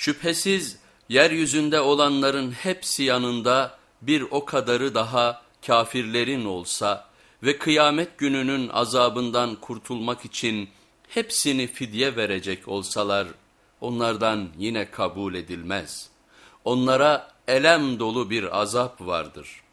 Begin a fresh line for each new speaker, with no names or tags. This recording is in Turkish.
Şüphesiz yeryüzünde olanların hepsi yanında bir o kadarı daha kafirlerin olsa ve kıyamet gününün azabından kurtulmak için hepsini fidye verecek olsalar onlardan yine kabul edilmez. Onlara elem dolu bir azap vardır.''